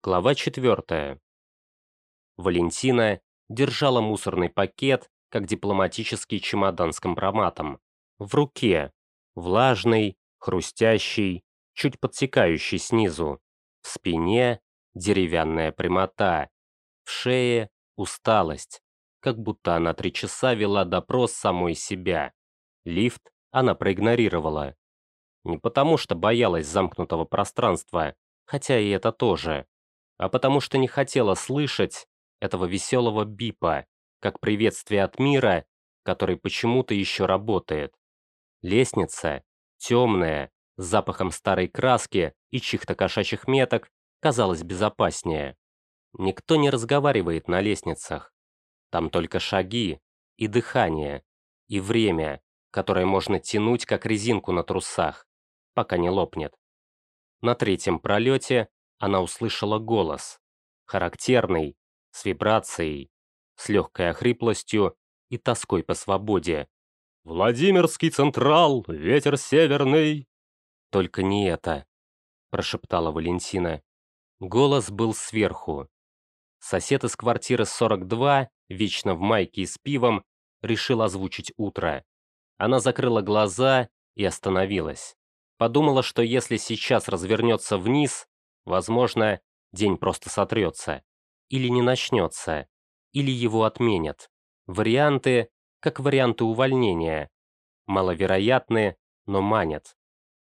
Глава 4. Валентина держала мусорный пакет, как дипломатический чемодан с компроматом, в руке, влажный, хрустящий, чуть подсекающий снизу, в спине деревянная прямота, в шее усталость, как будто она три часа вела допрос самой себя. Лифт она проигнорировала. Не потому что боялась замкнутого пространства, хотя и это тоже, а потому что не хотела слышать этого веселого бипа, как приветствие от мира, который почему-то еще работает. Лестница, темная, с запахом старой краски и чьих-то кошачьих меток, казалась безопаснее. Никто не разговаривает на лестницах. Там только шаги и дыхание, и время, которое можно тянуть, как резинку на трусах, пока не лопнет. На третьем пролете она услышала голос, характерный, с вибрацией, с легкой охриплостью и тоской по свободе. «Владимирский Централ, ветер северный!» «Только не это», – прошептала Валентина. Голос был сверху. Сосед из квартиры 42, вечно в майке и с пивом, решил озвучить утро. Она закрыла глаза и остановилась. Подумала, что если сейчас развернется вниз, возможно, день просто сотрется. Или не начнется. Или его отменят. Варианты, как варианты увольнения. Маловероятны, но манят.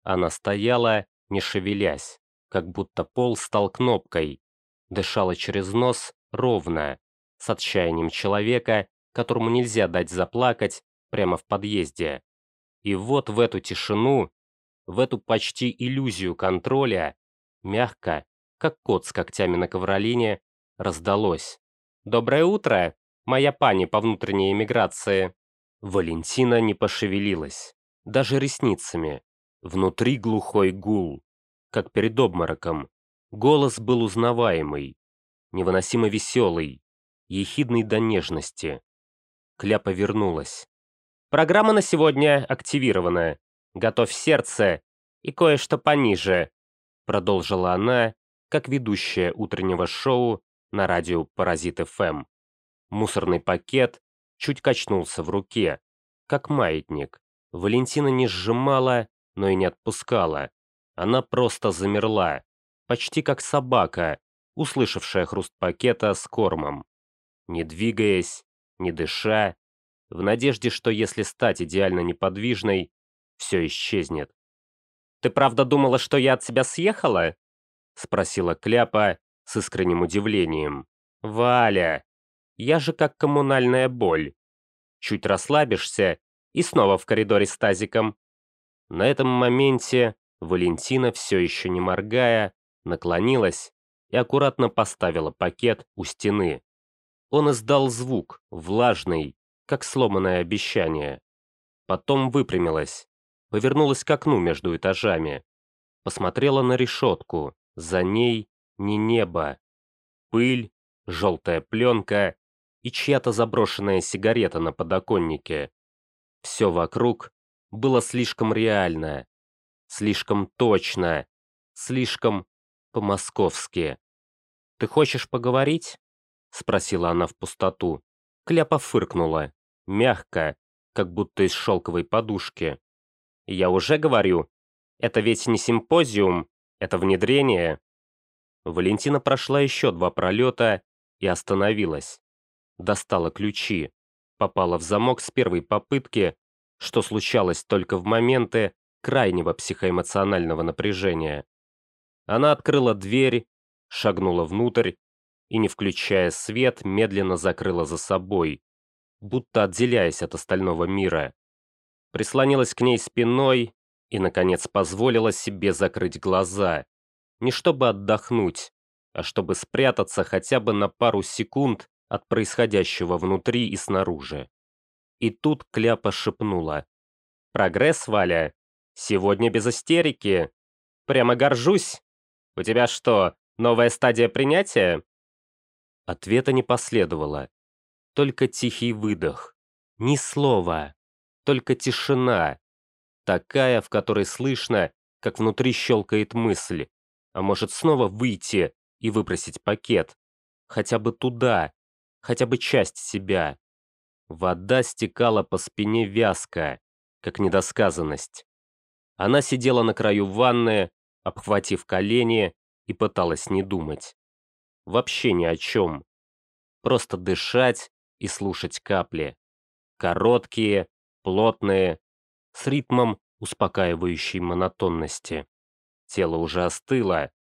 Она стояла, не шевелясь, как будто пол стал кнопкой. Дышала через нос ровно, с отчаянием человека, которому нельзя дать заплакать прямо в подъезде. И вот в эту тишину, в эту почти иллюзию контроля, мягко, как кот с когтями на ковролине, раздалось. «Доброе утро, моя пани по внутренней эмиграции!» Валентина не пошевелилась, даже ресницами. Внутри глухой гул, как перед обмороком. Голос был узнаваемый, невыносимо веселый, ехидный до нежности. Кляпа вернулась. «Программа на сегодня активирована. Готовь сердце и кое-что пониже», продолжила она, как ведущая утреннего шоу на радио «Паразит ФМ». Мусорный пакет чуть качнулся в руке, как маятник. Валентина не сжимала, но и не отпускала. Она просто замерла, почти как собака, услышавшая хруст пакета с кормом. Не двигаясь, не дыша, в надежде, что если стать идеально неподвижной, все исчезнет. «Ты правда думала, что я от тебя съехала?» — спросила Кляпа с искренним удивлением. «Валя, я же как коммунальная боль. Чуть расслабишься и снова в коридоре с тазиком». На этом моменте Валентина, все еще не моргая, наклонилась и аккуратно поставила пакет у стены. Он издал звук, влажный, как сломанное обещание. Потом выпрямилась, повернулась к окну между этажами, посмотрела на решетку, за ней не небо, пыль, желтая пленка и чья-то заброшенная сигарета на подоконнике. Все вокруг было слишком реально, слишком точно, слишком по-московски. «Ты хочешь поговорить?» — спросила она в пустоту. Кляпа фыркнула, мягко, как будто из шелковой подушки. «Я уже говорю, это ведь не симпозиум, это внедрение». Валентина прошла еще два пролета и остановилась. Достала ключи, попала в замок с первой попытки, что случалось только в моменты крайнего психоэмоционального напряжения. Она открыла дверь, шагнула внутрь и, не включая свет, медленно закрыла за собой, будто отделяясь от остального мира. Прислонилась к ней спиной и, наконец, позволила себе закрыть глаза, не чтобы отдохнуть, а чтобы спрятаться хотя бы на пару секунд от происходящего внутри и снаружи. И тут Кляпа шепнула. «Прогресс, Валя. Сегодня без истерики. Прямо горжусь. У тебя что, новая стадия принятия?» Ответа не последовало. Только тихий выдох. Ни слова. Только тишина. Такая, в которой слышно, как внутри щелкает мысль. А может снова выйти, и выбросить пакет. Хотя бы туда, хотя бы часть себя. Вода стекала по спине вязко, как недосказанность. Она сидела на краю ванны, обхватив колени, и пыталась не думать. Вообще ни о чем. Просто дышать и слушать капли. Короткие, плотные, с ритмом успокаивающей монотонности. Тело уже остыло,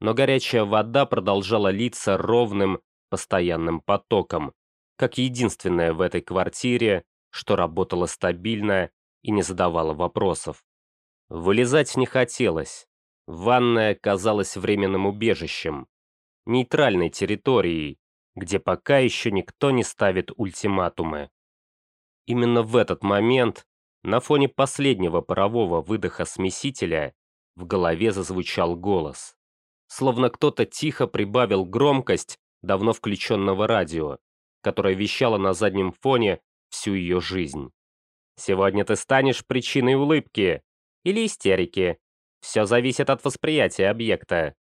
но горячая вода продолжала литься ровным, постоянным потоком, как единственная в этой квартире, что работала стабильно и не задавала вопросов. Вылезать не хотелось. Ванная казалась временным убежищем, нейтральной территорией, где пока еще никто не ставит ультиматумы. Именно в этот момент, на фоне последнего парового выдоха смесителя, в голове зазвучал голос. Словно кто-то тихо прибавил громкость давно включенного радио, которое вещало на заднем фоне всю ее жизнь. «Сегодня ты станешь причиной улыбки или истерики. Все зависит от восприятия объекта».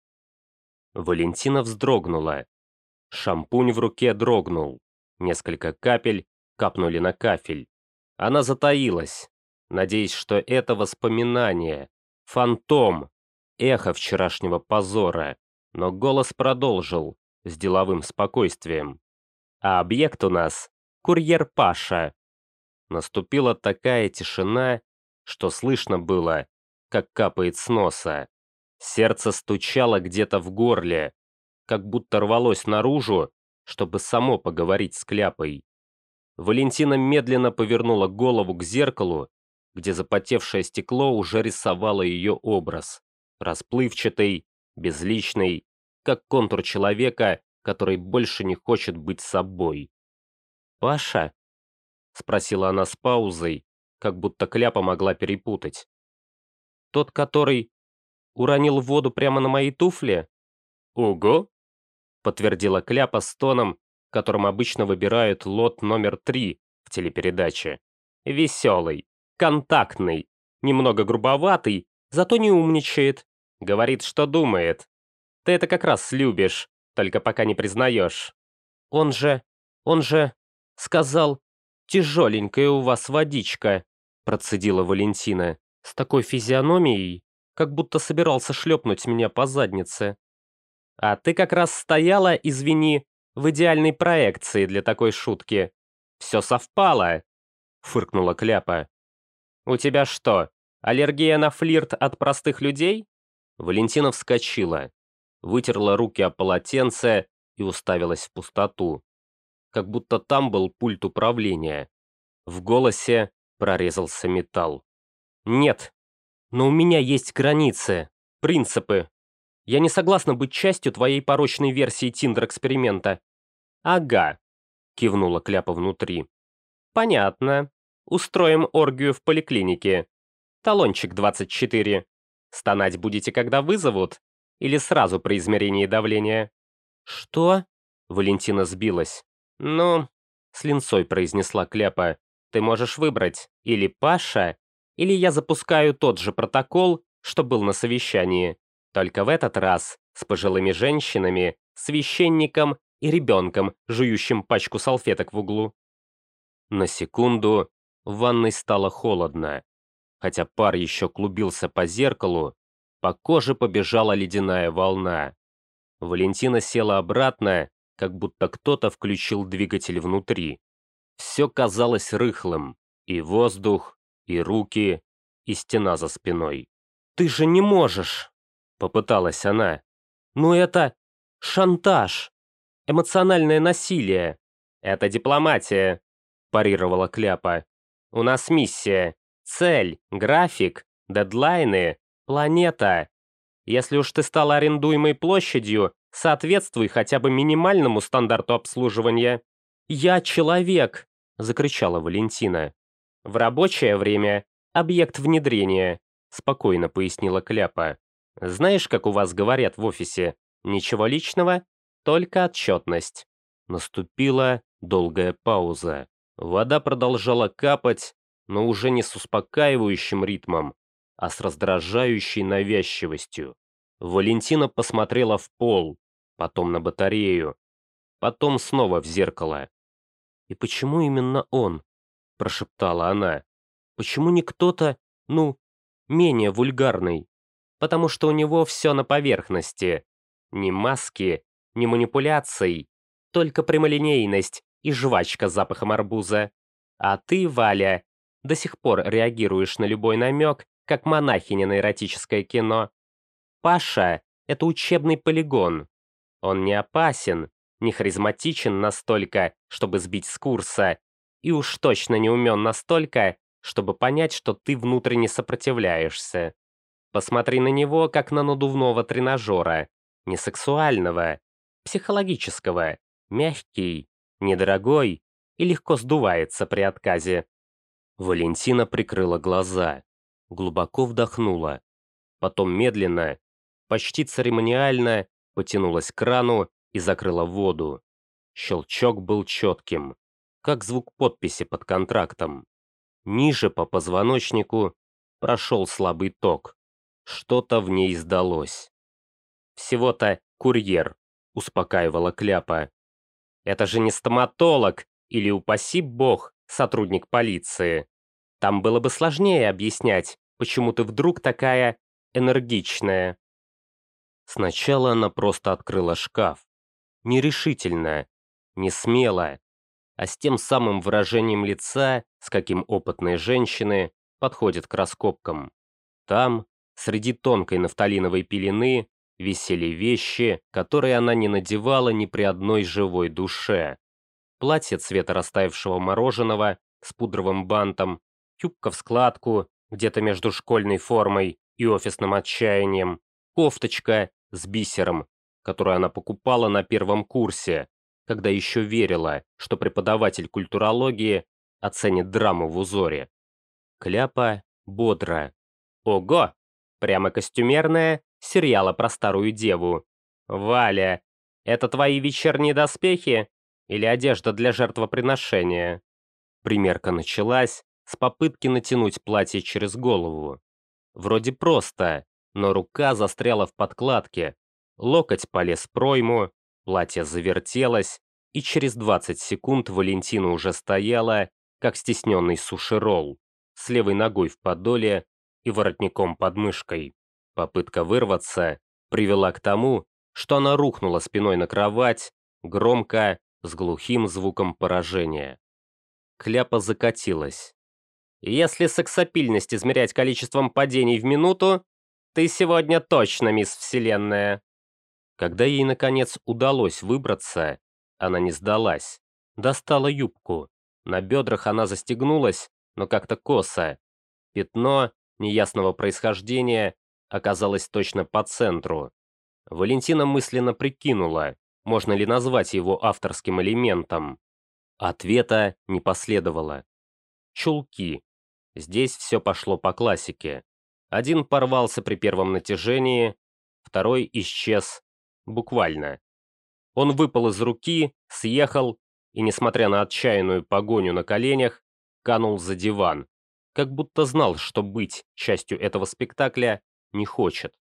Валентина вздрогнула. Шампунь в руке дрогнул. Несколько капель капнули на кафель. Она затаилась, надеясь, что это воспоминание, фантом, эхо вчерашнего позора, но голос продолжил с деловым спокойствием. А объект у нас — курьер Паша. Наступила такая тишина, что слышно было, как капает с носа. Сердце стучало где-то в горле, как будто рвалось наружу, чтобы само поговорить с Кляпой. Валентина медленно повернула голову к зеркалу, где запотевшее стекло уже рисовало ее образ. Расплывчатый, безличный, как контур человека, который больше не хочет быть собой. «Паша?» — спросила она с паузой, как будто Кляпа могла перепутать. «Тот, который уронил воду прямо на мои туфли?» «Ого!» — подтвердила Кляпа с тоном, которым обычно выбирают лот номер три в телепередаче. Веселый, контактный, немного грубоватый, зато не умничает. Говорит, что думает. Ты это как раз любишь, только пока не признаешь. Он же, он же сказал, тяжеленькая у вас водичка, процедила Валентина, с такой физиономией, как будто собирался шлепнуть меня по заднице. А ты как раз стояла, извини, в идеальной проекции для такой шутки. Все совпало!» — фыркнула Кляпа. «У тебя что, аллергия на флирт от простых людей?» Валентина вскочила, вытерла руки о полотенце и уставилась в пустоту. Как будто там был пульт управления. В голосе прорезался металл. «Нет, но у меня есть границы, принципы, я не согласна быть частью твоей порочной версии Тиндер-эксперимента». «Ага», — кивнула Кляпа внутри. «Понятно. Устроим оргию в поликлинике. Талончик 24. Стонать будете, когда вызовут? Или сразу при измерении давления?» «Что?» — Валентина сбилась. «Ну...» — с линцой произнесла Кляпа. «Ты можешь выбрать или Паша, или я запускаю тот же протокол, что был на совещании. Только в этот раз с пожилыми женщинами, священником и ребенком, жующим пачку салфеток в углу. На секунду в ванной стало холодно. Хотя пар еще клубился по зеркалу, по коже побежала ледяная волна. Валентина села обратно, как будто кто-то включил двигатель внутри. Все казалось рыхлым. И воздух, и руки, и стена за спиной. «Ты же не можешь!» Попыталась она. «Ну это шантаж, эмоциональное насилие. Это дипломатия», парировала Кляпа. «У нас миссия, цель, график, дедлайны, планета. Если уж ты стала арендуемой площадью, соответствуй хотя бы минимальному стандарту обслуживания». «Я человек!» – закричала Валентина. «В рабочее время объект внедрения», – спокойно пояснила Кляпа. Знаешь, как у вас говорят в офисе? Ничего личного, только отчетность. Наступила долгая пауза. Вода продолжала капать, но уже не с успокаивающим ритмом, а с раздражающей навязчивостью. Валентина посмотрела в пол, потом на батарею, потом снова в зеркало. «И почему именно он?» – прошептала она. «Почему не кто-то, ну, менее вульгарный?» «Потому что у него все на поверхности. Ни маски, ни манипуляций, только прямолинейность и жвачка с запахом арбуза. А ты, Валя, до сих пор реагируешь на любой намек, как монахиня на эротическое кино. Паша — это учебный полигон. Он не опасен, не харизматичен настолько, чтобы сбить с курса, и уж точно не умен настолько, чтобы понять, что ты внутренне сопротивляешься. Посмотри на него, как на надувного тренажера, не сексуального, психологического, мягкий, недорогой и легко сдувается при отказе. Валентина прикрыла глаза, глубоко вдохнула, потом медленно, почти церемониально потянулась к крану и закрыла воду. Щелчок был четким, как звук подписи под контрактом. Ниже по позвоночнику прошел слабый ток. Что-то в ней сдалось. Всего-то курьер, успокаивала Кляпа. Это же не стоматолог или, упаси бог, сотрудник полиции. Там было бы сложнее объяснять, почему ты вдруг такая энергичная. Сначала она просто открыла шкаф, нерешительно, не смело, а с тем самым выражением лица, с каким опытные женщины подходят к раскопкам. Там, среди тонкой нафталиновой пелены, висели вещи, которые она не надевала ни при одной живой душе. Платье цвета растаявшего мороженого с пудровым бантом, юбка в складку, где-то между школьной формой и офисным отчаянием, кофточка с бисером, которую она покупала на первом курсе, когда еще верила, что преподаватель культурологии оценит драму в узоре. Кляпа бодро. Ого! Прямо костюмерная, сериала про старую деву. Валя, это твои вечерние доспехи? Или одежда для жертвоприношения? Примерка началась с попытки натянуть платье через голову. Вроде просто, но рука застряла в подкладке, Локоть полез в пройму, платье завертелось, и через 20 секунд Валентина уже стояла, как стесненный сушеролл, с левой ногой в подоле и воротником под мышкой. Попытка вырваться привела к тому, что она рухнула спиной на кровать, громко, с глухим звуком поражения. Кляпа закатилась. «Если сексапильность измерять количеством падений в минуту, ты сегодня точно мисс Вселенная!» Когда ей, наконец, удалось выбраться, она не сдалась. Достала юбку. На бедрах она застегнулась, но как-то косо. Пятно, неясного происхождения, оказалось точно по центру. Валентина мысленно прикинула, можно ли назвать его авторским элементом. Ответа не последовало. Чулки. Здесь все пошло по классике. Один порвался при первом натяжении, второй исчез Буквально. Он выпал из руки, съехал и, несмотря на отчаянную погоню на коленях, канул за диван, как будто знал, что быть частью этого спектакля не хочет.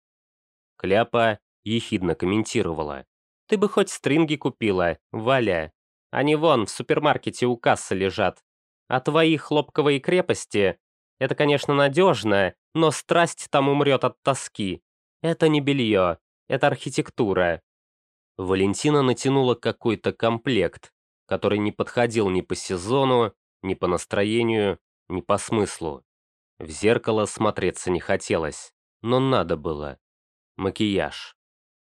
Кляпа ехидно комментировала. «Ты бы хоть стринги купила, Валя. Они вон в супермаркете у кассы лежат. А твои хлопковые крепости — это, конечно, надежно, но страсть там умрет от тоски. Это не белье, это архитектура. Валентина натянула какой-то комплект, который не подходил ни по сезону, ни по настроению, ни по смыслу. В зеркало смотреться не хотелось, но надо было. Макияж.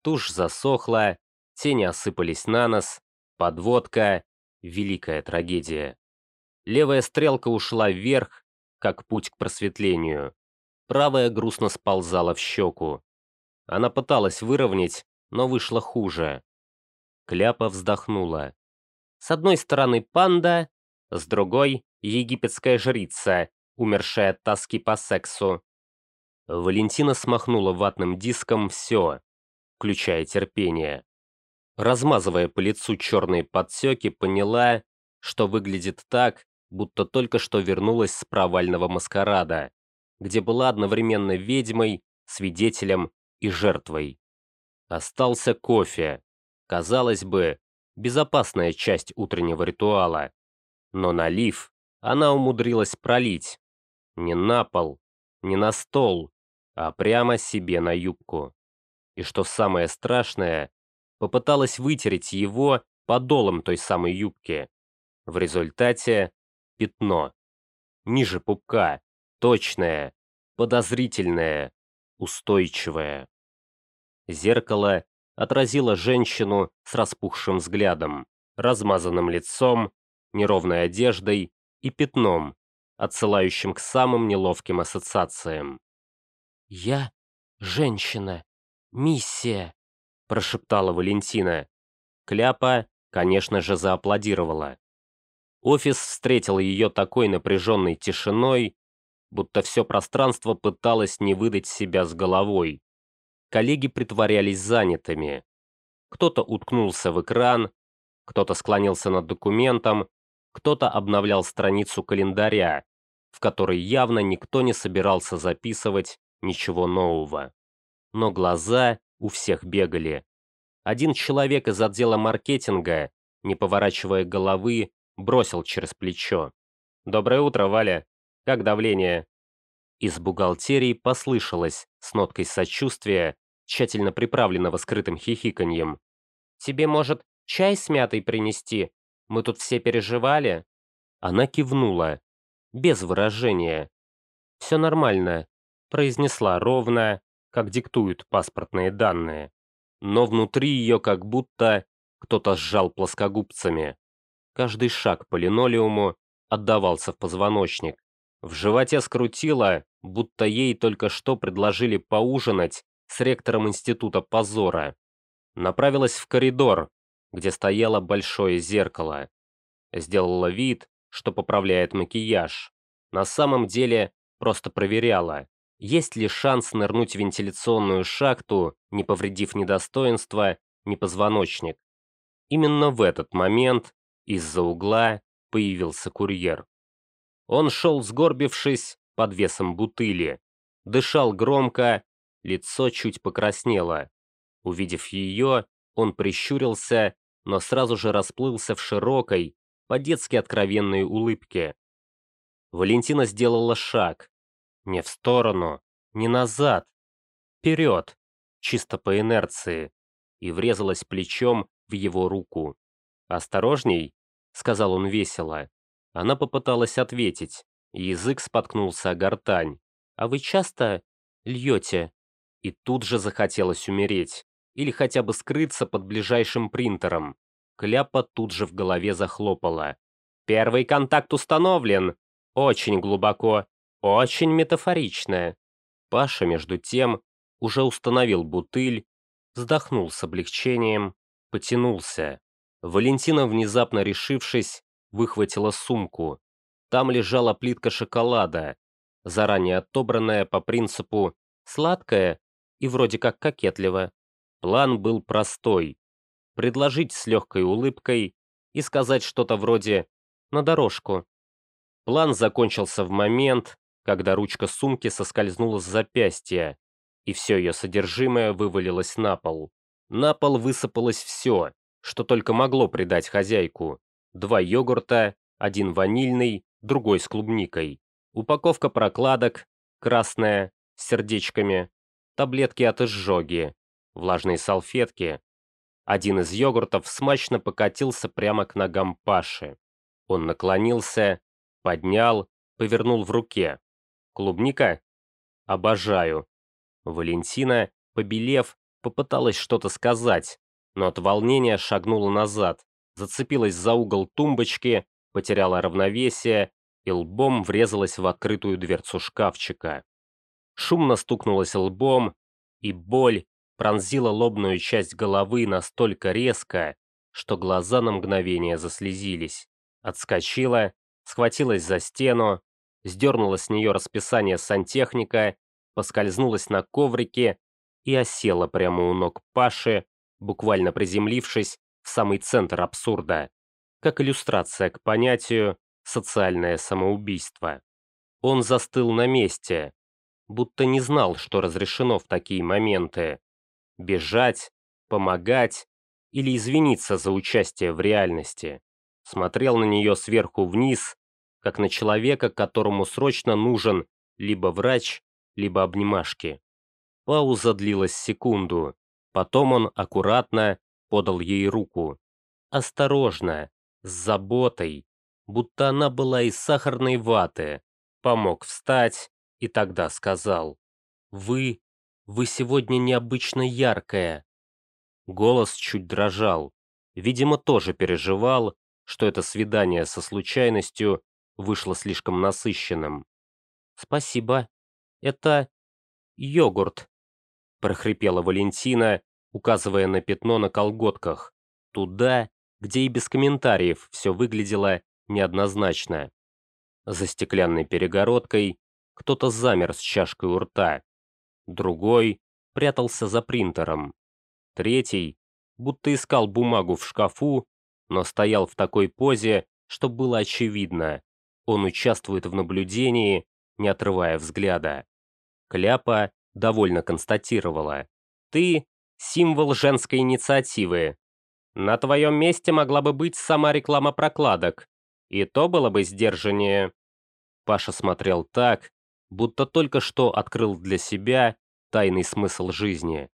Тушь засохла, тени осыпались на нос, подводка — великая трагедия. Левая стрелка ушла вверх, как путь к просветлению. Правая грустно сползала в щеку. Она пыталась выровнять, но вышло хуже. Кляпа вздохнула. С одной стороны панда, с другой — египетская жрица, умершая от тоски по сексу. Валентина смахнула ватным диском все, включая терпение. Размазывая по лицу черные подсеки, поняла, что выглядит так, будто только что вернулась с провального маскарада, где была одновременно ведьмой, свидетелем и жертвой. Остался кофе. Казалось бы, безопасная часть утреннего ритуала. Но налив она умудрилась пролить. Не на пол, не на стол, а прямо себе на юбку. И что самое страшное, попыталась вытереть его подолом той самой юбки. В результате пятно. Ниже пупка, точное, подозрительное, устойчивое. Зеркало отразило женщину с распухшим взглядом, размазанным лицом, неровной одеждой и пятном, отсылающим к самым неловким ассоциациям. «Я женщина. Миссия», – прошептала Валентина. Кляпа, конечно же, зааплодировала. Офис встретил ее такой напряженной тишиной, будто все пространство пыталось не выдать себя с головой. Коллеги притворялись занятыми. Кто-то уткнулся в экран, кто-то склонился над документом, кто-то обновлял страницу календаря, в которой явно никто не собирался записывать ничего нового. Но глаза у всех бегали. Один человек из отдела маркетинга, не поворачивая головы, бросил через плечо. «Доброе утро, Валя. Как давление?» Из бухгалтерии послышалось с ноткой сочувствия, тщательно приправленного скрытым хихиканьем. «Тебе, может, чай с мятой принести? Мы тут все переживали?» Она кивнула, без выражения. «Все нормально», — произнесла ровно, как диктуют паспортные данные. Но внутри ее как будто кто-то сжал плоскогубцами. Каждый шаг по линолеуму отдавался в позвоночник. В животе скрутило, будто ей только что предложили поужинать с ректором института позора. Направилась в коридор, где стояло большое зеркало. Сделала вид, что поправляет макияж. На самом деле просто проверяла, есть ли шанс нырнуть в вентиляционную шахту, не повредив ни достоинства, ни позвоночник. Именно в этот момент из-за угла появился курьер. Он шел сгорбившись под весом бутыли, дышал громко, лицо чуть покраснело. Увидев ее, он прищурился, но сразу же расплылся в широкой, по-детски откровенной улыбке. Валентина сделала шаг. Не в сторону, не назад. Вперед, чисто по инерции, и врезалась плечом в его руку. «Осторожней», — сказал он весело. Она попыталась ответить. Язык споткнулся о гортань. «А вы часто льете?» И тут же захотелось умереть. Или хотя бы скрыться под ближайшим принтером. Кляпа тут же в голове захлопала. «Первый контакт установлен! Очень глубоко, очень метафорично!» Паша, между тем, уже установил бутыль, вздохнул с облегчением, потянулся. Валентина, внезапно решившись, выхватила сумку. Там лежала плитка шоколада, заранее отобранная по принципу «сладкая» и вроде как кокетливо. План был простой предложить с легкой улыбкой и сказать что-то вроде «на дорожку». План закончился в момент, когда ручка сумки соскользнула с запястья, и все ее содержимое вывалилось на пол. На пол высыпалось все, что только могло придать хозяйку. Два йогурта, один ванильный, другой с клубникой. Упаковка прокладок, красная, с сердечками, таблетки от изжоги, влажные салфетки, один из йогуртов смачно покатился прямо к ногам Паши. Он наклонился, поднял, повернул в руке. «Клубника? Обожаю». Валентина, побелев, попыталась что-то сказать, но от волнения шагнула назад, зацепилась за угол тумбочки, потеряла равновесие и лбом врезалась в открытую дверцу шкафчика. Шумно стукнулась лбом, и боль, пронзила лобную часть головы настолько резко, что глаза на мгновение заслезились. Отскочила, схватилась за стену, сдернула с нее расписание сантехника, поскользнулась на коврике и осела прямо у ног Паши, буквально приземлившись в самый центр абсурда, как иллюстрация к понятию «социальное самоубийство». Он застыл на месте, будто не знал, что разрешено в такие моменты, бежать, помогать или извиниться за участие в реальности. Смотрел на нее сверху вниз, как на человека, которому срочно нужен либо врач, либо обнимашки. Пауза длилась секунду. Потом он аккуратно подал ей руку. Осторожно, с заботой, будто она была из сахарной ваты. Помог встать и тогда сказал. «Вы, вы сегодня необычно яркая». Голос чуть дрожал. Видимо, тоже переживал, что это свидание со случайностью вышло слишком насыщенным. «Спасибо. Это йогурт», — прохрипела Валентина, указывая на пятно на колготках, туда, где и без комментариев все выглядело неоднозначно. За стеклянной перегородкой кто-то замер с чашкой у рта, другой прятался за принтером, третий будто искал бумагу в шкафу, но стоял в такой позе, что было очевидно, он участвует в наблюдении, не отрывая взгляда. Кляпа довольно констатировала. «Ты – символ женской инициативы. На твоем месте могла бы быть сама реклама прокладок. И то было бы сдержаннее». Паша смотрел так, будто только что открыл для себя тайный смысл жизни.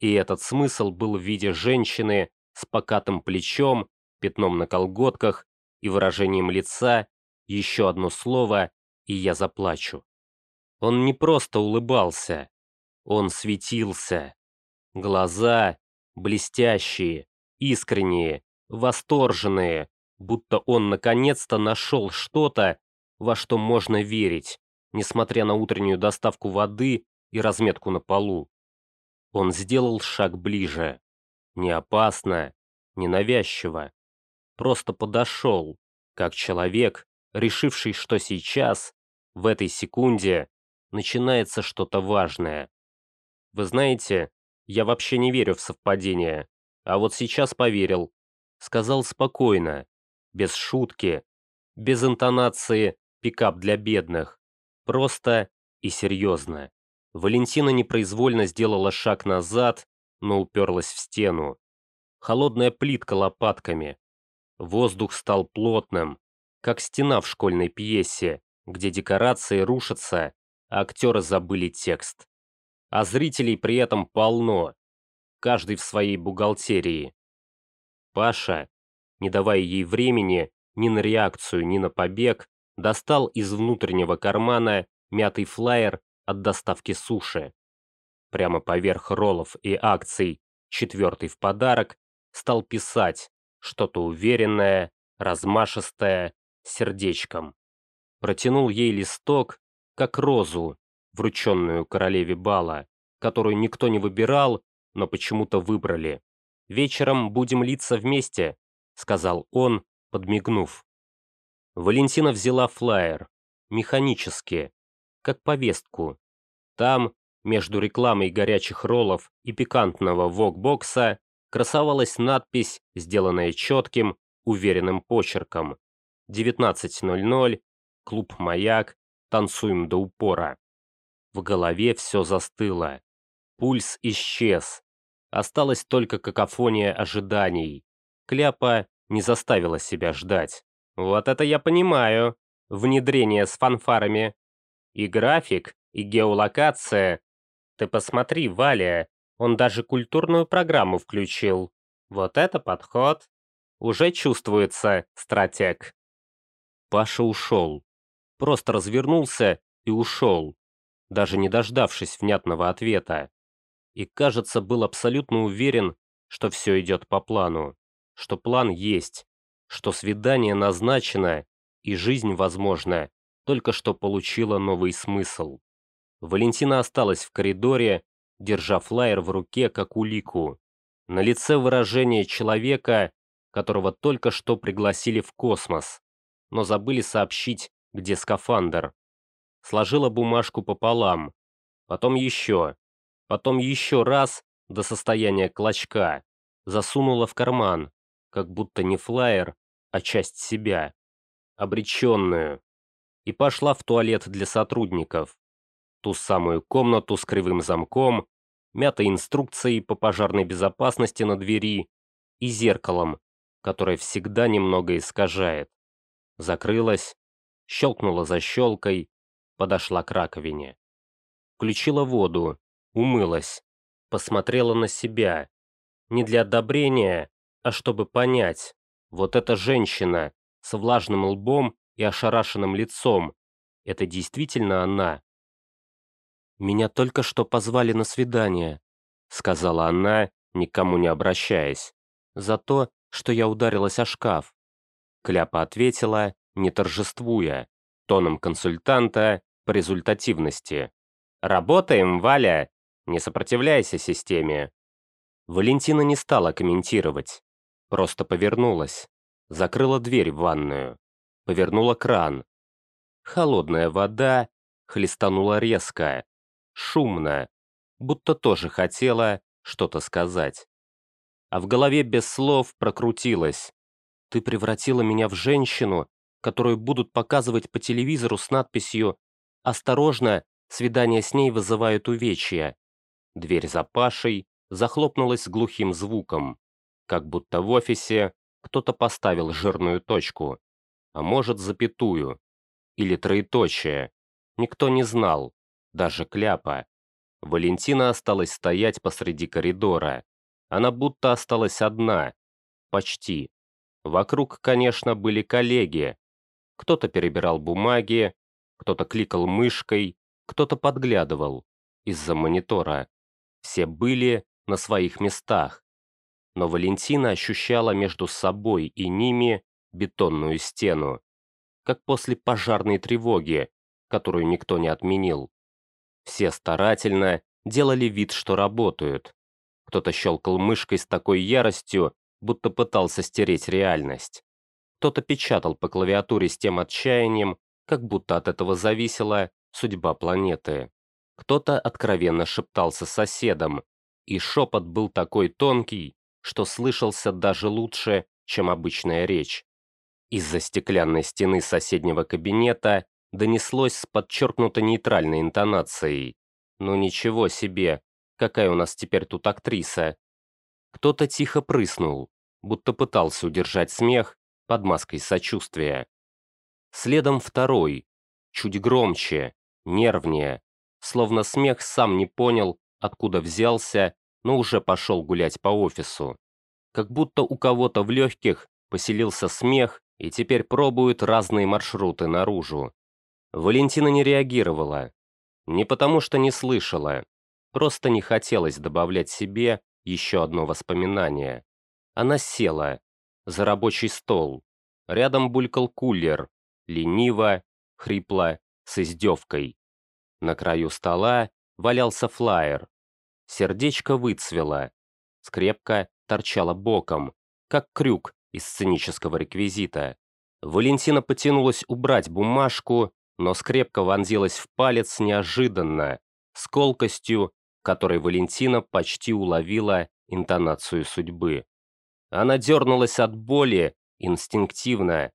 И этот смысл был в виде женщины с покатым плечом, пятном на колготках и выражением лица, еще одно слово, и я заплачу. Он не просто улыбался, он светился. Глаза блестящие, искренние, восторженные, будто он наконец-то нашел что-то, во что можно верить, несмотря на утреннюю доставку воды и разметку на полу. Он сделал шаг ближе. Не опасно, не навязчиво. Просто подошел, как человек, решивший, что сейчас, в этой секунде, начинается что-то важное. Вы знаете, я вообще не верю в совпадения, а вот сейчас поверил. Сказал спокойно, без шутки, без интонации «пикап для бедных», просто и серьезно. Валентина непроизвольно сделала шаг назад, но уперлась в стену. Холодная плитка лопатками. Воздух стал плотным, как стена в школьной пьесе, где декорации рушатся, а актеры забыли текст. А зрителей при этом полно, каждый в своей бухгалтерии. Паша, не давая ей времени ни на реакцию, ни на побег, достал из внутреннего кармана мятый флаер от доставки суши. Прямо поверх роллов и акций, четвертый в подарок, стал писать что-то уверенное, размашистое, сердечком. Протянул ей листок, как розу, врученную королеве бала, которую никто не выбирал, но почему-то выбрали. «Вечером будем литься вместе», — сказал он, подмигнув. Валентина взяла флаер, механически, как повестку. Там, между рекламой горячих роллов и пикантного вок-бокса, красовалась надпись, сделанная четким, уверенным почерком. 19.00, клуб «Маяк», танцуем до упора. В голове все застыло. Пульс исчез. Осталась только какофония ожиданий. Кляпа не заставила себя ждать. Вот это я понимаю. Внедрение с фанфарами. И график, и геолокация. Ты посмотри, Валя, он даже культурную программу включил. Вот это подход. Уже чувствуется стратег. Паша ушел. Просто развернулся и ушел, даже не дождавшись внятного ответа. И, кажется, был абсолютно уверен, что все идет по плану, что план есть, что свидание назначено и жизнь, возможно, только что получила новый смысл. Валентина осталась в коридоре, держа флаер в руке, как улику. На лице выражение человека, которого только что пригласили в космос, но забыли сообщить, где скафандр. Сложила бумажку пополам, потом еще, потом еще раз до состояния клочка, засунула в карман, как будто не флаер, а часть себя, обреченную, и пошла в туалет для сотрудников. Ту самую комнату с кривым замком, мятой инструкцией по пожарной безопасности на двери и зеркалом, которое всегда немного искажает. Закрылась, щелкнула защелкой, подошла к раковине. Включила воду, умылась, посмотрела на себя. Не для одобрения, а чтобы понять, вот эта женщина с влажным лбом и ошарашенным лицом, это действительно она? «Меня только что позвали на свидание», — сказала она, никому не обращаясь, за то, что я ударилась о шкаф. Кляпа ответила, не торжествуя, тоном консультанта по результативности. «Работаем, Валя! Не сопротивляйся системе!» Валентина не стала комментировать, просто повернулась, закрыла дверь в ванную, повернула кран. Холодная вода хлестанула резко, шумно, будто тоже хотела что-то сказать. А в голове без слов прокрутилось. «Ты превратила меня в женщину, которую будут показывать по телевизору с надписью «Осторожно, свидание с ней вызывают увечья». Дверь за Пашей захлопнулась глухим звуком, как будто в офисе кто-то поставил жирную точку, а может запятую, или троеточие. Никто не знал, даже кляпа. Валентина осталась стоять посреди коридора. Она будто осталась одна. Почти. Вокруг, конечно, были коллеги, кто-то перебирал бумаги, кто-то кликал мышкой, кто-то подглядывал из-за монитора. Все были на своих местах. Но Валентина ощущала между собой и ними бетонную стену, как после пожарной тревоги, которую никто не отменил. Все старательно делали вид, что работают. Кто-то щелкал мышкой с такой яростью, будто пытался стереть реальность. Кто-то печатал по клавиатуре с тем отчаянием, как будто от этого зависела судьба планеты. Кто-то откровенно шептался соседом, и шепот был такой тонкий, что слышался даже лучше, чем обычная речь. Из-за стеклянной стены соседнего кабинета донеслось с подчеркнуто нейтральной интонацией. «Ну ничего себе, какая у нас теперь тут актриса!» Кто-то тихо прыснул, будто пытался удержать смех, под маской сочувствия. Следом второй, чуть громче, нервнее, словно смех сам не понял, откуда взялся, но уже пошел гулять по офису. Как будто у кого-то в легких поселился смех и теперь пробуют разные маршруты наружу. Валентина не реагировала. Не потому что не слышала, просто не хотелось добавлять себе еще одно воспоминание. Она села, за рабочий стол. Рядом булькал кулер, лениво, хрипло, с издевкой. На краю стола валялся флаер. Сердечко выцвело. Скрепка торчала боком, как крюк из сценического реквизита. Валентина потянулась убрать бумажку, но скрепка вонзилась в палец неожиданно, с колкостью, которой Валентина почти уловила интонацию судьбы. Она дернулась от боли, инстинктивно.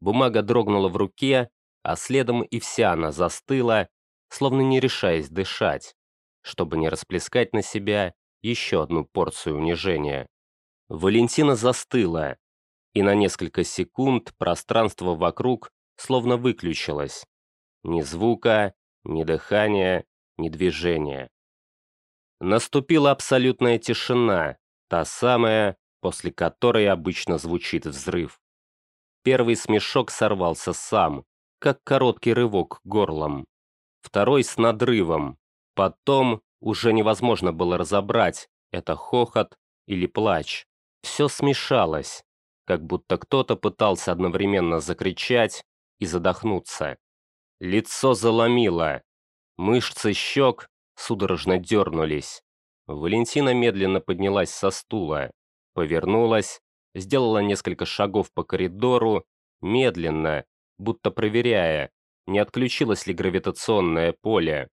Бумага дрогнула в руке, а следом и вся она застыла, словно не решаясь дышать, чтобы не расплескать на себя еще одну порцию унижения. Валентина застыла, и на несколько секунд пространство вокруг словно выключилось. Ни звука, ни дыхания, ни движения. Наступила абсолютная тишина, та самая, после которой обычно звучит взрыв. Первый смешок сорвался сам, как короткий рывок горлом. Второй с надрывом. Потом уже невозможно было разобрать, это хохот или плач. Все смешалось, как будто кто-то пытался одновременно закричать и задохнуться. Лицо заломило. Мышцы щек судорожно дернулись. Валентина медленно поднялась со стула повернулась, сделала несколько шагов по коридору, медленно, будто проверяя, не отключилось ли гравитационное поле.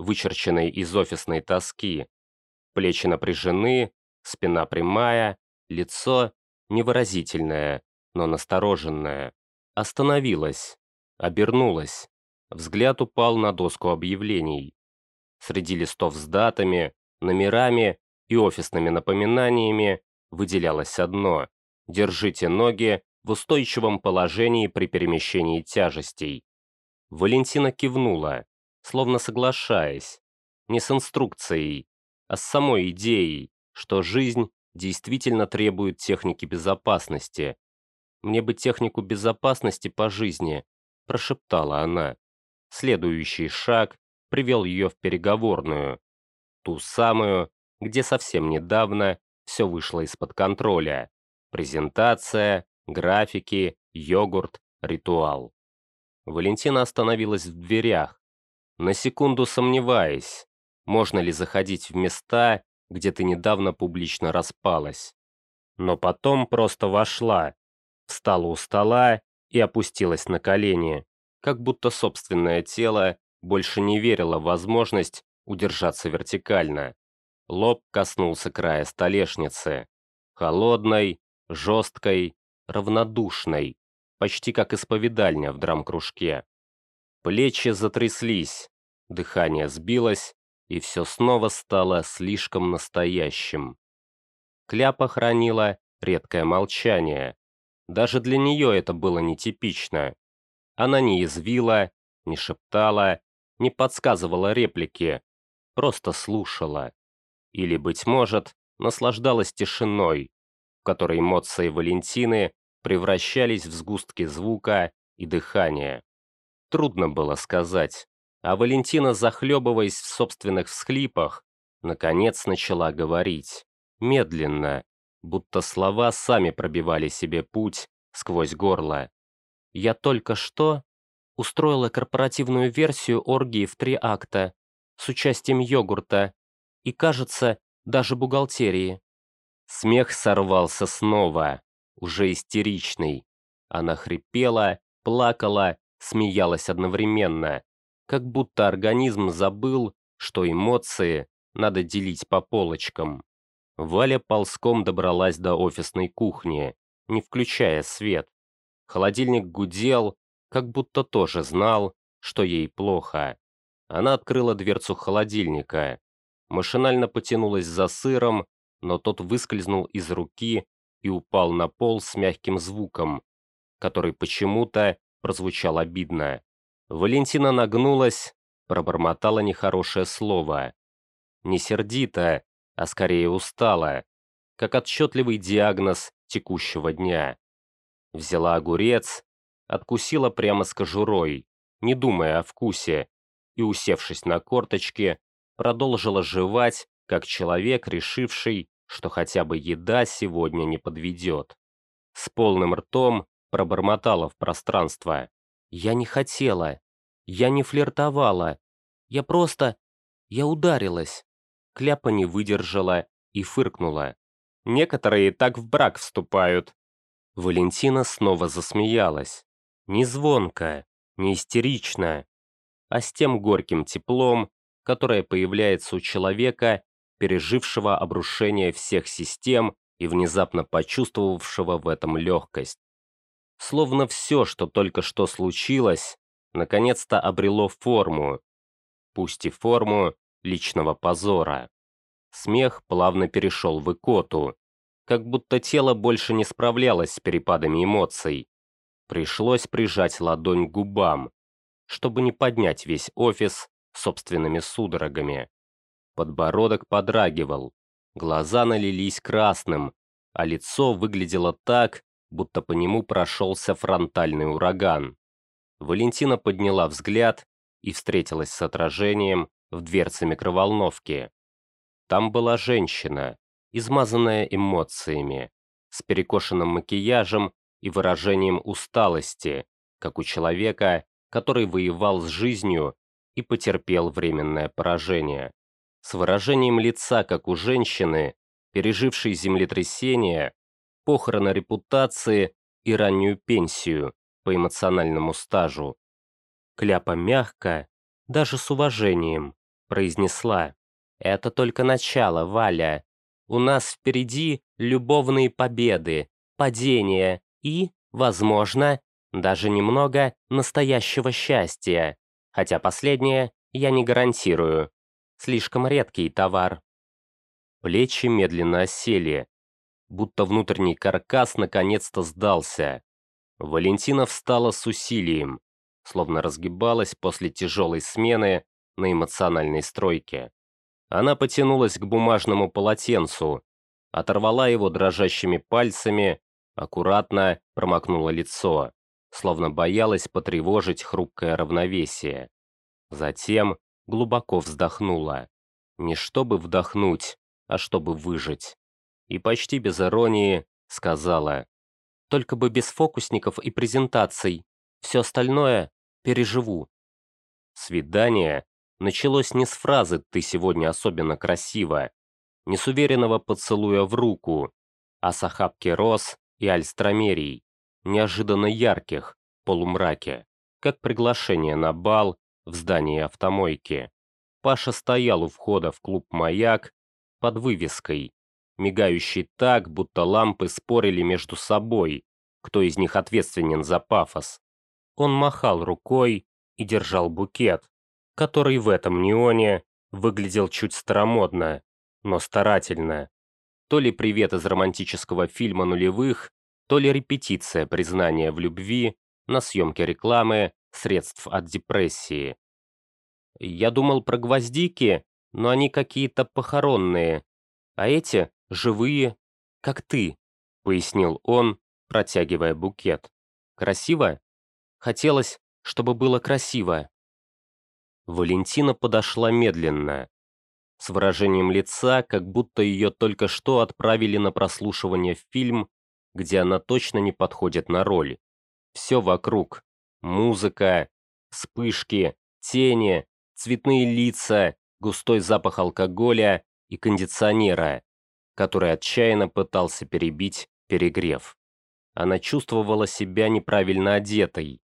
Вычерченной из офисной тоски. Плечи напряжены, спина прямая, лицо невыразительное, но настороженное. Остановилась, обернулась. Взгляд упал на доску объявлений. Среди листов с датами, номерами и офисными напоминаниями выделялось одно – держите ноги в устойчивом положении при перемещении тяжестей. Валентина кивнула, словно соглашаясь, не с инструкцией, а с самой идеей, что жизнь действительно требует техники безопасности. «Мне бы технику безопасности по жизни», – прошептала она. Следующий шаг привел ее в переговорную, ту самую, где совсем недавно все вышло из-под контроля. Презентация, графики, йогурт, ритуал. Валентина остановилась в дверях, на секунду сомневаясь, можно ли заходить в места, где ты недавно публично распалась. Но потом просто вошла, встала у стола и опустилась на колени, как будто собственное тело больше не верило в возможность удержаться вертикально. Лоб коснулся края столешницы. Холодной, жесткой, равнодушной, почти как исповедальня в драм-кружке. Плечи затряслись, дыхание сбилось, и все снова стало слишком настоящим. Кляпа хранила редкое молчание. Даже для нее это было нетипично. Она не язвила, не шептала, не подсказывала реплики, просто слушала. Или, быть может, наслаждалась тишиной, в которой эмоции Валентины превращались в сгустки звука и дыхания. Трудно было сказать, а Валентина, захлебываясь в собственных всхлипах, наконец начала говорить, медленно, будто слова сами пробивали себе путь сквозь горло. «Я только что устроила корпоративную версию оргии в три акта с участием йогурта и, кажется, даже бухгалтерии. Смех сорвался снова, уже истеричный. Она хрипела, плакала, смеялась одновременно, как будто организм забыл, что эмоции надо делить по полочкам. Валя ползком добралась до офисной кухни, не включая свет. Холодильник гудел, как будто тоже знал, что ей плохо. Она открыла дверцу холодильника, машинально потянулась за сыром, но тот выскользнул из руки и упал на пол с мягким звуком, который почему-то прозвучал обидно. Валентина нагнулась, пробормотала нехорошее слово. Не сердито, а скорее устала, как отчетливый диагноз текущего дня. Взяла огурец, откусила прямо с кожурой, не думая о вкусе, и, усевшись на корточки, продолжила жевать, как человек, решивший, что хотя бы еда сегодня не подведет. С полным ртом пробормотала в пространство. «Я не хотела. Я не флиртовала. Я просто... Я ударилась». Кляпа не выдержала и фыркнула. «Некоторые так в брак вступают». Валентина снова засмеялась. Не звонко, не истерично, а с тем горьким теплом, которое появляется у человека, пережившего обрушение всех систем и внезапно почувствовавшего в этом легкость. Словно все, что только что случилось, наконец-то обрело форму, пусть и форму личного позора. Смех плавно перешел в икоту, как будто тело больше не справлялось с перепадами эмоций. Пришлось прижать ладонь к губам, чтобы не поднять весь офис собственными судорогами. Подбородок подрагивал, глаза налились красным, а лицо выглядело так, будто по нему прошелся фронтальный ураган. Валентина подняла взгляд и встретилась с отражением в дверце микроволновки. Там была женщина, измазанная эмоциями, с перекошенным макияжем и выражением усталости, как у человека, который воевал с жизнью и потерпел временное поражение. С выражением лица, как у женщины, пережившей землетрясение, похороны репутации и раннюю пенсию по эмоциональному стажу. Кляпа мягко, даже с уважением, произнесла. «Это только начало, Валя. У нас впереди любовные победы, падения и, возможно, даже немного настоящего счастья. Хотя последнее я не гарантирую. Слишком редкий товар. Плечи медленно осели, будто внутренний каркас наконец-то сдался. Валентина встала с усилием, словно разгибалась после тяжелой смены на эмоциональной стройке. Она потянулась к бумажному полотенцу, оторвала его дрожащими пальцами, аккуратно промокнула лицо, словно боялась потревожить хрупкое равновесие. Затем глубоко вздохнула. Не чтобы вдохнуть, а чтобы выжить. И почти без иронии сказала, «Только бы без фокусников и презентаций. Все остальное переживу». Свидание началось не с фразы «ты сегодня особенно красива», не с уверенного поцелуя в руку, а с охапки роз и альстромерий, неожиданно ярких, в полумраке, как приглашение на бал в здании автомойки. Паша стоял у входа в клуб «Маяк» под вывеской, мигающей так, будто лампы спорили между собой, кто из них ответственен за пафос. Он махал рукой и держал букет, который в этом неоне выглядел чуть старомодно, но старательно. То ли привет из романтического фильма нулевых, то ли репетиция признания в любви на съемке рекламы средств от депрессии. Я думал про гвоздики, но они какие-то похоронные, а эти живые, как ты, пояснил он, протягивая букет. Красиво? Хотелось, чтобы было красиво. Валентина подошла медленно, с выражением лица, как будто ее только что отправили на прослушивание в фильм, где она точно не подходит на роль. Все вокруг – музыка, вспышки, тени, цветные лица, густой запах алкоголя и кондиционера, который отчаянно пытался перебить перегрев. Она чувствовала себя неправильно одетой.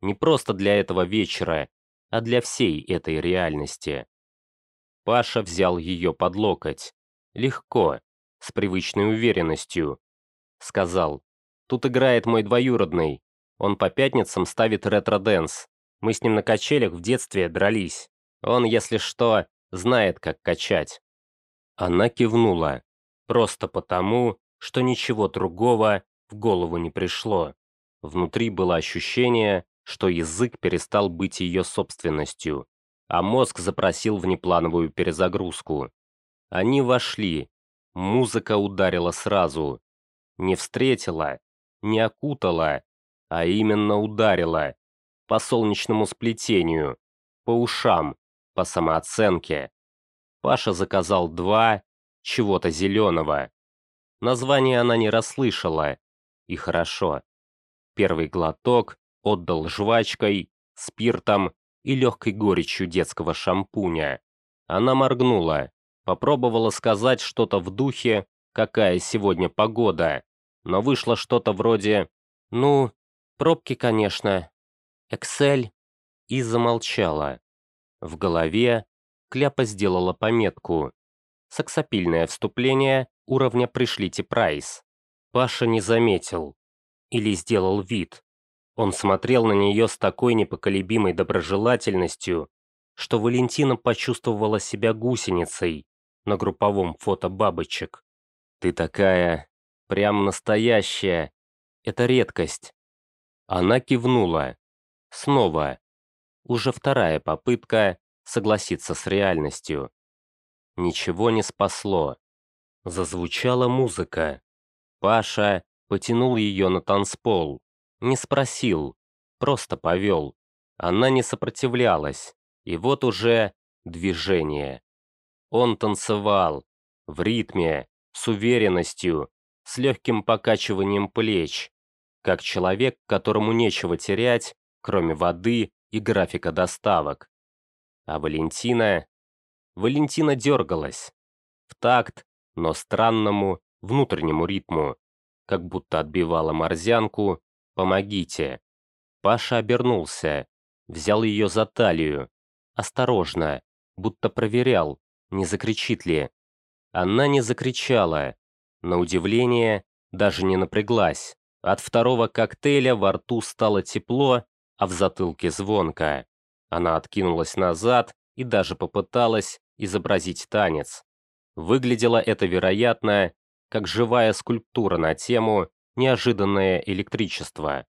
Не просто для этого вечера, а для всей этой реальности. Паша взял ее под локоть. Легко, с привычной уверенностью. Сказал, тут играет мой двоюродный. Он по пятницам ставит retro dance. Мы с ним на качелях в детстве дрались. Он, если что, знает, как качать». Она кивнула. Просто потому, что ничего другого в голову не пришло. Внутри было ощущение, что язык перестал быть ее собственностью, а мозг запросил внеплановую перезагрузку. Они вошли. Музыка ударила сразу. Не встретила, не окутала, а именно ударила. По солнечному сплетению, по ушам, по самооценке. Паша заказал два чего-то зеленого. Название она не расслышала. И хорошо. Первый глоток отдал жвачкой, спиртом и легкой горечью детского шампуня. Она моргнула, попробовала сказать что-то в духе «какая сегодня погода», но вышло что-то вроде «ну, пробки, конечно, Эксель» и замолчала. В голове Кляпа сделала пометку. Саксопильное вступление уровня «Пришлите прайс». Паша не заметил. Или сделал вид. Он смотрел на нее с такой непоколебимой доброжелательностью, что Валентина почувствовала себя гусеницей на групповом фото бабочек. «Ты такая... прям настоящая. Это редкость». Она кивнула. Снова уже вторая попытка согласиться с реальностью. Ничего не спасло. Зазвучала музыка. Паша потянул ее на танцпол. Не спросил, просто повел. Она не сопротивлялась. И вот уже движение. Он танцевал, в ритме, с уверенностью, с легким покачиванием плеч, как человек, которому нечего терять, кроме воды и графика доставок. А Валентина... Валентина дергалась. В такт, но странному внутреннему ритму, как будто отбивала морзянку «Помогите». Паша обернулся, взял ее за талию. Осторожно, будто проверял, не закричит ли. Она не закричала. На удивление, даже не напряглась. От второго коктейля во рту стало тепло, а в затылке звонко. Она откинулась назад и даже попыталась изобразить танец. Выглядело это, вероятно, как живая скульптура на тему «Неожиданное электричество».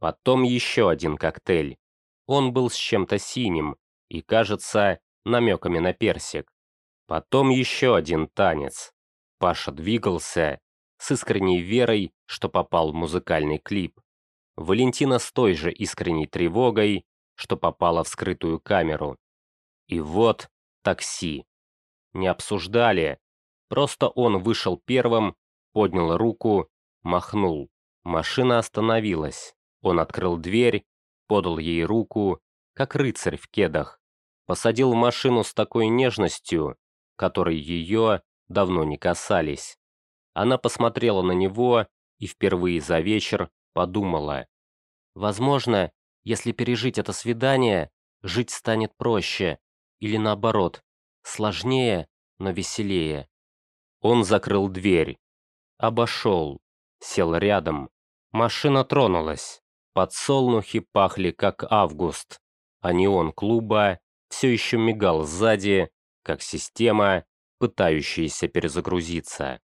Потом еще один коктейль. Он был с чем-то синим и, кажется, намеками на персик. Потом еще один танец. Паша двигался с искренней верой, что попал в музыкальный клип. Валентина с той же искренней тревогой, что попала в скрытую камеру. И вот такси. Не обсуждали, просто он вышел первым, поднял руку, махнул. Машина остановилась. Он открыл дверь, подал ей руку, как рыцарь в кедах. Посадил в машину с такой нежностью, которой ее давно не касались. Она посмотрела на него и впервые за вечер подумала. Возможно, если пережить это свидание, жить станет проще, или наоборот, сложнее, но веселее. Он закрыл дверь, обошел, сел рядом. Машина тронулась. Подсолнухи пахли, как август, а неон клуба все еще мигал сзади, как система, пытающаяся перезагрузиться.